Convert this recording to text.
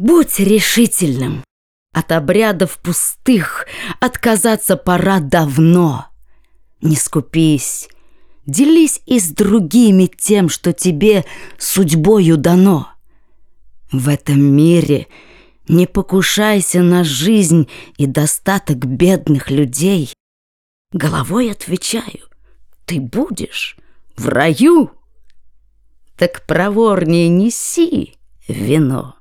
Будь решительным. От обрядов пустых отказаться пора давно. Не скупись, делись и с другими тем, что тебе судьбою дано. В этом мире не покушайся на жизнь и достаток бедных людей. Головой отвечаю, ты будешь в раю. Так проворнее неси вино.